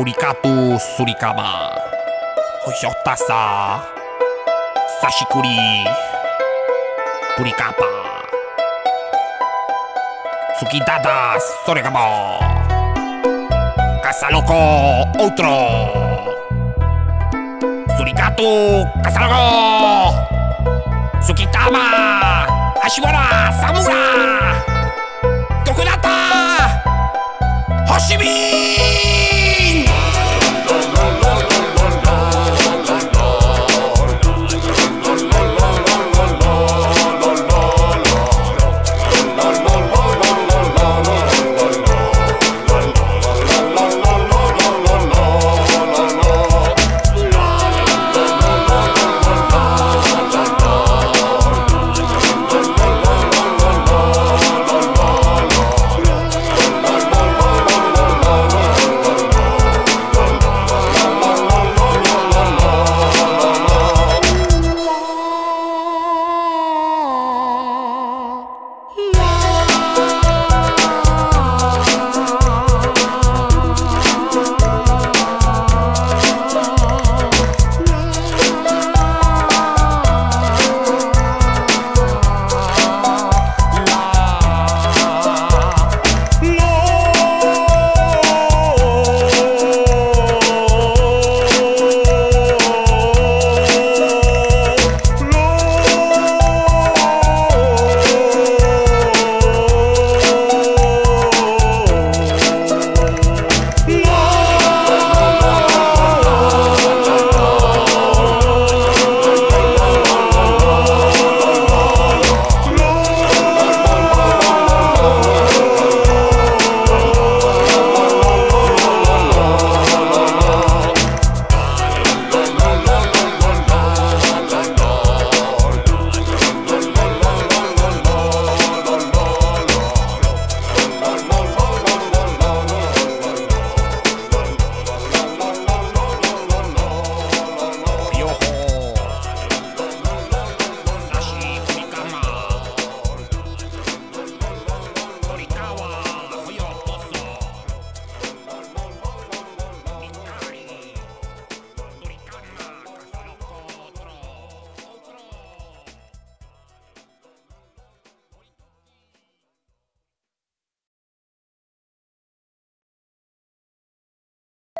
Oricatu surikama Hoyotasa Sashikuri Purikapa Tsukidada Soregamo Casaloko Outro Surikatu Casaloko Tsukitama Hashiwara Samura